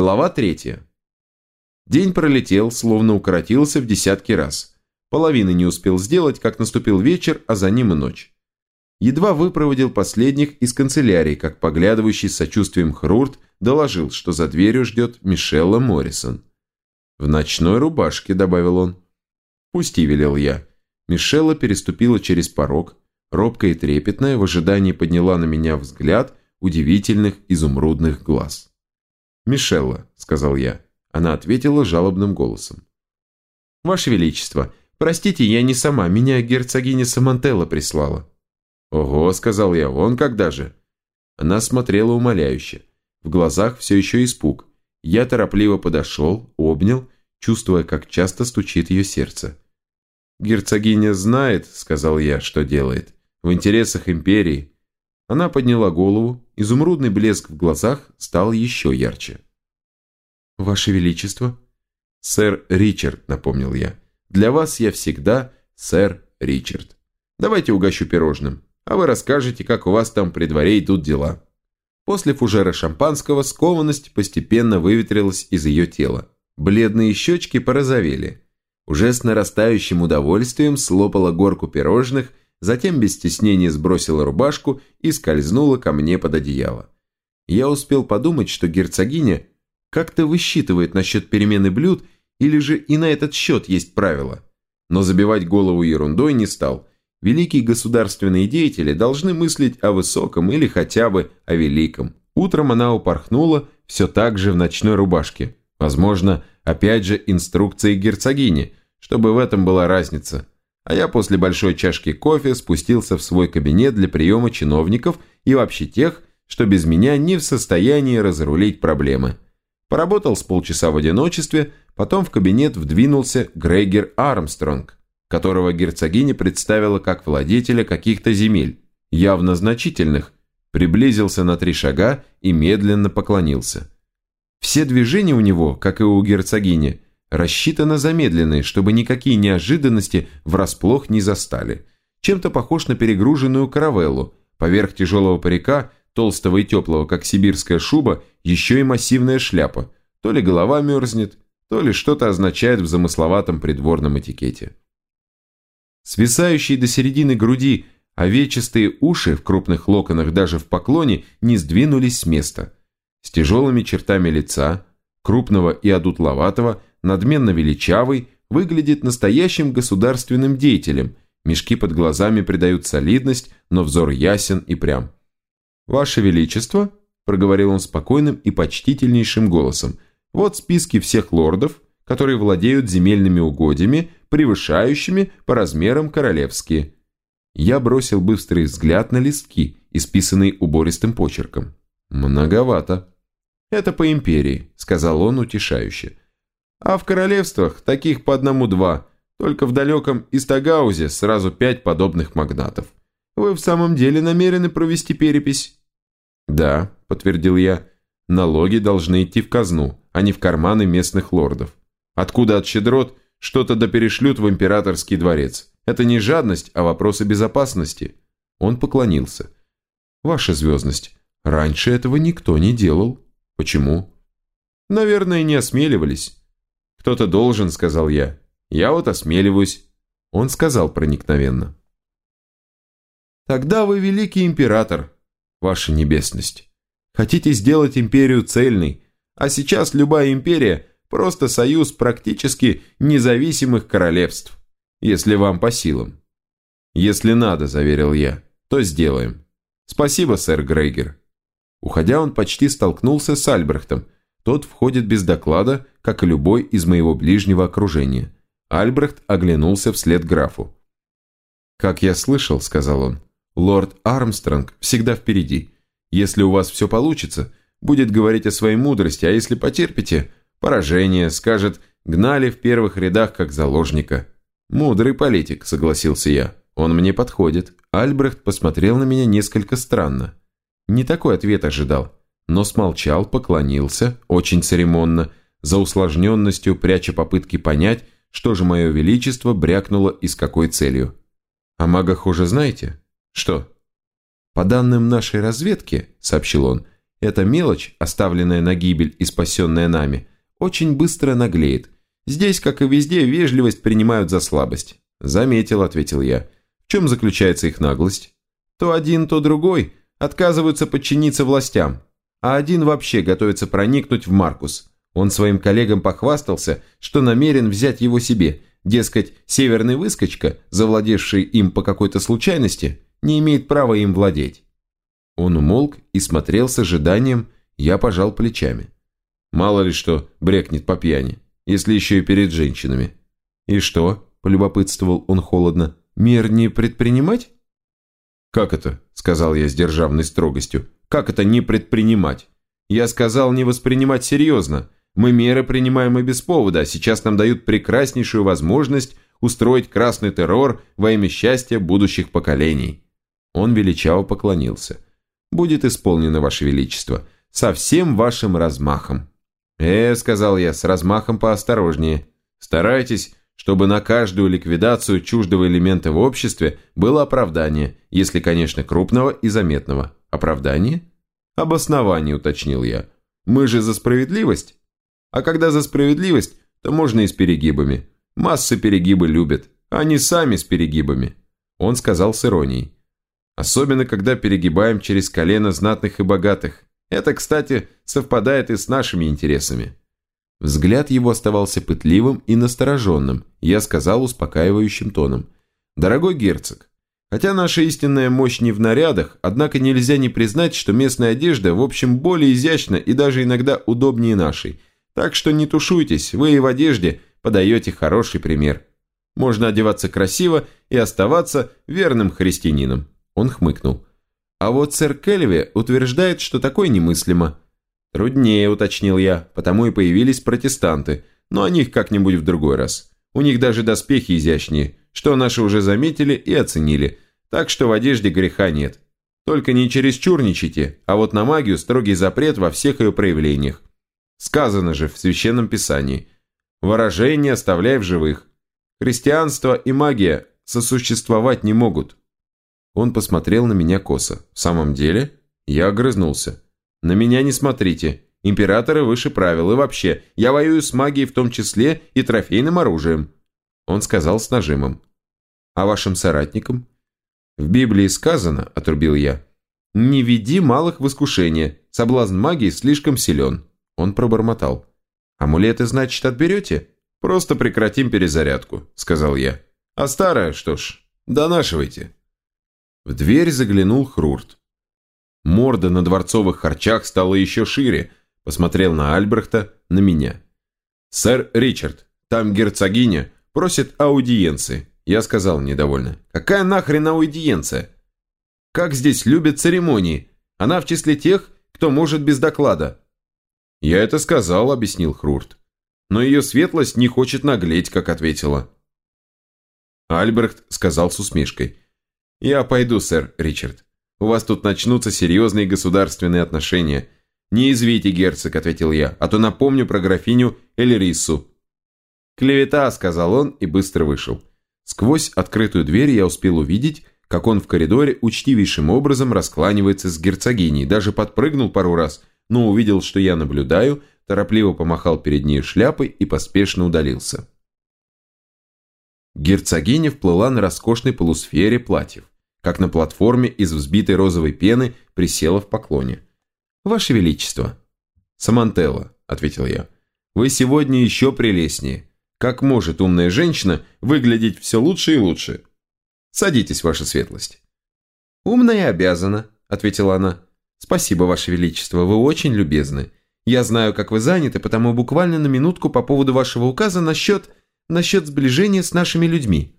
Глава третья. День пролетел, словно укоротился в десятки раз. Половины не успел сделать, как наступил вечер, а за ним и ночь. Едва выпроводил последних из канцелярии, как поглядывающий с сочувствием Хрурт доложил, что за дверью ждет Мишелла Моррисон. «В ночной рубашке», — добавил он. «Пусти», — велел я. Мишелла переступила через порог, робкая и трепетная, в ожидании подняла на меня взгляд удивительных изумрудных глаз. «Мишелла», — сказал я. Она ответила жалобным голосом. «Ваше Величество, простите, я не сама, меня герцогиня Самантелла прислала». «Ого», — сказал я, — «вон когда же». Она смотрела умоляюще. В глазах все еще испуг. Я торопливо подошел, обнял, чувствуя, как часто стучит ее сердце. «Герцогиня знает», — сказал я, — «что делает. В интересах империи. Она подняла голову, изумрудный блеск в глазах стал еще ярче. «Ваше Величество?» «Сэр Ричард», — напомнил я. «Для вас я всегда сэр Ричард. Давайте угощу пирожным, а вы расскажете, как у вас там при дворе идут дела». После фужера шампанского скованность постепенно выветрилась из ее тела. Бледные щечки порозовели. Уже с нарастающим удовольствием слопала горку пирожных затем без стеснения сбросила рубашку и скользнула ко мне под одеяло. Я успел подумать, что герцогиня как-то высчитывает насчет перемены блюд или же и на этот счет есть правила. Но забивать голову ерундой не стал. Великие государственные деятели должны мыслить о высоком или хотя бы о великом. Утром она упорхнула все так же в ночной рубашке. Возможно, опять же инструкции герцогини, чтобы в этом была разница а я после большой чашки кофе спустился в свой кабинет для приема чиновников и вообще тех, что без меня не в состоянии разрулить проблемы. Поработал с полчаса в одиночестве, потом в кабинет вдвинулся Грегер Армстронг, которого герцогиня представила как владетеля каких-то земель, явно значительных, приблизился на три шага и медленно поклонился. Все движения у него, как и у герцогини, рассчитано замедленные, чтобы никакие неожиданности врасплох не застали. Чем-то похож на перегруженную каравеллу. Поверх тяжелого парика, толстого и теплого, как сибирская шуба, еще и массивная шляпа. То ли голова мерзнет, то ли что-то означает в замысловатом придворном этикете. Свисающие до середины груди овечистые уши в крупных локонах даже в поклоне не сдвинулись с места. С тяжелыми чертами лица, крупного и одутловатого, надменно величавый, выглядит настоящим государственным деятелем, мешки под глазами придают солидность, но взор ясен и прям. «Ваше Величество», – проговорил он спокойным и почтительнейшим голосом, – «вот списки всех лордов, которые владеют земельными угодьями, превышающими по размерам королевские». Я бросил быстрый взгляд на листки, исписанные убористым почерком. «Многовато». «Это по империи», – сказал он утешающе. А в королевствах таких по одному-два, только в далеком Истагаузе сразу пять подобных магнатов. Вы в самом деле намерены провести перепись? Да, подтвердил я. Налоги должны идти в казну, а не в карманы местных лордов. Откуда от щедрот что-то да перешлют в императорский дворец? Это не жадность, а вопросы безопасности. Он поклонился. Ваша звездность, раньше этого никто не делал. Почему? Наверное, не осмеливались. «Кто-то должен», — сказал я. «Я вот осмеливаюсь». Он сказал проникновенно. «Тогда вы великий император, ваша небесность. Хотите сделать империю цельной, а сейчас любая империя – просто союз практически независимых королевств, если вам по силам». «Если надо», – заверил я, – «то сделаем». «Спасибо, сэр Грейгер». Уходя, он почти столкнулся с Альбрехтом – тот входит без доклада, как и любой из моего ближнего окружения. Альбрехт оглянулся вслед графу. «Как я слышал», — сказал он, — «лорд Армстронг всегда впереди. Если у вас все получится, будет говорить о своей мудрости, а если потерпите, поражение, скажет, гнали в первых рядах как заложника». «Мудрый политик», — согласился я. «Он мне подходит». Альбрехт посмотрел на меня несколько странно. Не такой ответ ожидал но смолчал, поклонился, очень церемонно, за усложненностью пряча попытки понять, что же мое величество брякнуло и с какой целью. О магах уже знаете? Что? По данным нашей разведки, сообщил он, Эта мелочь, оставленная на гибель и спасенная нами, очень быстро наглеет. Здесь, как и везде, вежливость принимают за слабость. «Заметил», — ответил я. «В чем заключается их наглость?» «То один, то другой отказываются подчиниться властям, а один вообще готовится проникнуть в Маркус. Он своим коллегам похвастался, что намерен взять его себе. Дескать, северный выскочка, завладевший им по какой-то случайности, не имеет права им владеть. Он умолк и смотрел с ожиданием, я пожал плечами. Мало ли что брекнет по пьяни, если еще и перед женщинами. «И что?» – полюбопытствовал он холодно. «Мир не предпринимать?» «Как это?» – сказал я с державной строгостью. «Как это не предпринимать?» «Я сказал не воспринимать серьезно. Мы меры принимаем и без повода, а сейчас нам дают прекраснейшую возможность устроить красный террор во имя счастья будущих поколений». Он величаво поклонился. «Будет исполнено, Ваше Величество, со всем вашим размахом». «Э, — сказал я, — с размахом поосторожнее. Старайтесь, чтобы на каждую ликвидацию чуждого элемента в обществе было оправдание, если, конечно, крупного и заметного. Оправдание? Обоснование, уточнил я. Мы же за справедливость. А когда за справедливость, то можно и с перегибами. Массы перегибы любят. Они сами с перегибами. Он сказал с иронией. Особенно, когда перегибаем через колено знатных и богатых. Это, кстати, совпадает и с нашими интересами. Взгляд его оставался пытливым и настороженным, я сказал успокаивающим тоном. «Дорогой герцог, хотя наша истинная мощь не в нарядах, однако нельзя не признать, что местная одежда, в общем, более изящна и даже иногда удобнее нашей. Так что не тушуйтесь, вы и в одежде подаете хороший пример. Можно одеваться красиво и оставаться верным христианином». Он хмыкнул. А вот сэр Кельви утверждает, что такое немыслимо. Труднее, уточнил я, потому и появились протестанты, но о них как-нибудь в другой раз. У них даже доспехи изящнее, что наши уже заметили и оценили, так что в одежде греха нет. Только не чересчур ничите, а вот на магию строгий запрет во всех ее проявлениях. Сказано же в Священном Писании «Выражение оставляй в живых». Христианство и магия сосуществовать не могут. Он посмотрел на меня косо. В самом деле? Я огрызнулся. На меня не смотрите. Императоры выше правил. И вообще, я воюю с магией в том числе и трофейным оружием. Он сказал с нажимом. А вашим соратникам? В Библии сказано, отрубил я, не веди малых в искушение. Соблазн магии слишком силен. Он пробормотал. Амулеты, значит, отберете? Просто прекратим перезарядку, сказал я. А старое, что ж, донашивайте. В дверь заглянул Хрурт. Морда на дворцовых харчах стала еще шире, посмотрел на Альбрехта, на меня. «Сэр Ричард, там герцогиня просит аудиенции», я сказал недовольно. «Какая нахрен аудиенция? Как здесь любят церемонии? Она в числе тех, кто может без доклада». «Я это сказал», — объяснил Хрурт. «Но ее светлость не хочет наглеть», — как ответила. Альбрехт сказал с усмешкой. «Я пойду, сэр Ричард. У вас тут начнутся серьезные государственные отношения». «Не извите, герцог», — ответил я, «а то напомню про графиню Эльрису». «Клевета», — сказал он и быстро вышел. Сквозь открытую дверь я успел увидеть, как он в коридоре учтивейшим образом раскланивается с герцогиней, даже подпрыгнул пару раз, но увидел, что я наблюдаю, торопливо помахал перед ней шляпой и поспешно удалился. Герцогиня вплыла на роскошной полусфере платьев, как на платформе из взбитой розовой пены присела в поклоне. «Ваше Величество!» «Самантелла», — ответил я, — «вы сегодня еще прелестнее. Как может умная женщина выглядеть все лучше и лучше? Садитесь, ваша светлость». «Умная обязана», — ответила она. «Спасибо, ваше Величество, вы очень любезны. Я знаю, как вы заняты, потому буквально на минутку по поводу вашего указа насчет насчет сближения с нашими людьми».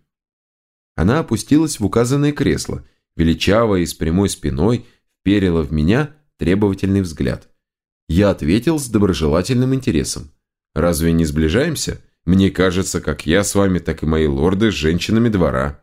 Она опустилась в указанное кресло, величавая и с прямой спиной, вперила в меня требовательный взгляд. Я ответил с доброжелательным интересом. «Разве не сближаемся? Мне кажется, как я с вами, так и мои лорды с женщинами двора».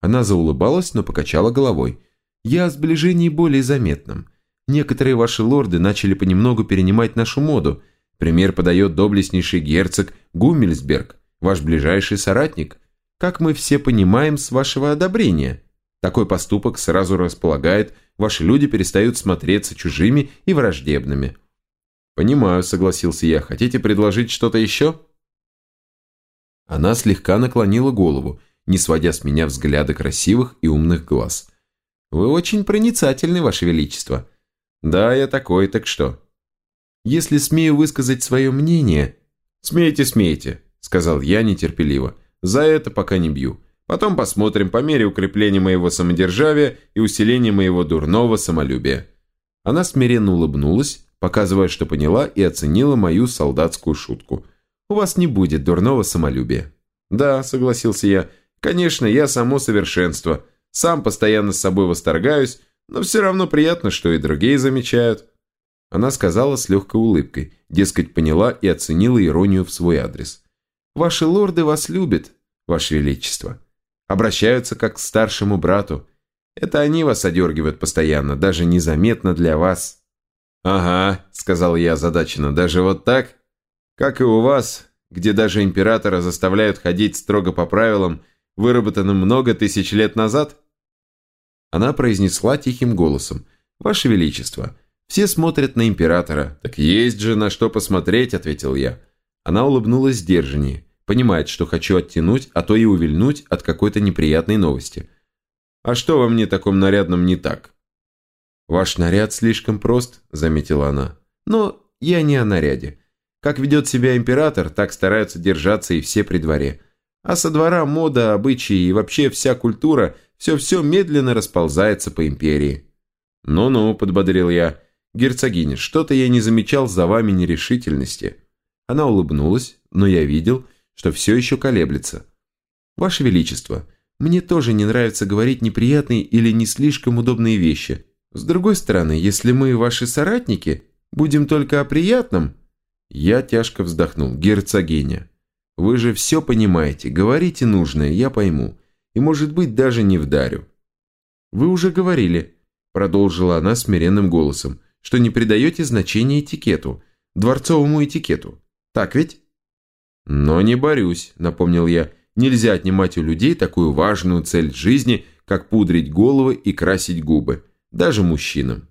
Она заулыбалась, но покачала головой. «Я о сближении более заметном. Некоторые ваши лорды начали понемногу перенимать нашу моду. Пример подает доблестнейший герцог Гуммельсберг ваш ближайший соратник, как мы все понимаем с вашего одобрения. Такой поступок сразу располагает, ваши люди перестают смотреться чужими и враждебными. «Понимаю», — согласился я. «Хотите предложить что-то еще?» Она слегка наклонила голову, не сводя с меня взгляда красивых и умных глаз. «Вы очень проницательны, Ваше Величество». «Да, я такой, так что?» «Если смею высказать свое мнение...» «Смейте, смейте», — сказал я нетерпеливо. «За это пока не бью. Потом посмотрим по мере укрепления моего самодержавия и усиления моего дурного самолюбия». Она смиренно улыбнулась, показывая, что поняла и оценила мою солдатскую шутку. «У вас не будет дурного самолюбия». «Да», — согласился я, — «конечно, я само совершенство. Сам постоянно с собой восторгаюсь, но все равно приятно, что и другие замечают». Она сказала с легкой улыбкой, дескать, поняла и оценила иронию в свой адрес. «Ваши лорды вас любят, Ваше Величество. Обращаются как к старшему брату. Это они вас одергивают постоянно, даже незаметно для вас». «Ага», — сказал я озадаченно, — «даже вот так? Как и у вас, где даже императора заставляют ходить строго по правилам, выработанным много тысяч лет назад?» Она произнесла тихим голосом, «Ваше Величество, все смотрят на императора». «Так есть же на что посмотреть», — ответил я. Она улыбнулась сдержаннее, понимает, что хочу оттянуть, а то и увильнуть от какой-то неприятной новости. «А что во мне таком нарядном не так?» «Ваш наряд слишком прост», – заметила она. «Но я не о наряде. Как ведет себя император, так стараются держаться и все при дворе. А со двора мода, обычаи и вообще вся культура все-все медленно расползается по империи». «Ну-ну», – подбодрил я. «Герцогиня, что-то я не замечал за вами нерешительности». Она улыбнулась, но я видел, что все еще колеблется. «Ваше Величество, мне тоже не нравится говорить неприятные или не слишком удобные вещи. С другой стороны, если мы ваши соратники, будем только о приятном...» Я тяжко вздохнул. «Герцогиня, вы же все понимаете, говорите нужное, я пойму. И, может быть, даже не вдарю». «Вы уже говорили», – продолжила она смиренным голосом, «что не придаете значения этикету, дворцовому этикету. Так ведь?» «Но не борюсь», – напомнил я. «Нельзя отнимать у людей такую важную цель жизни, как пудрить головы и красить губы даже мужчинам.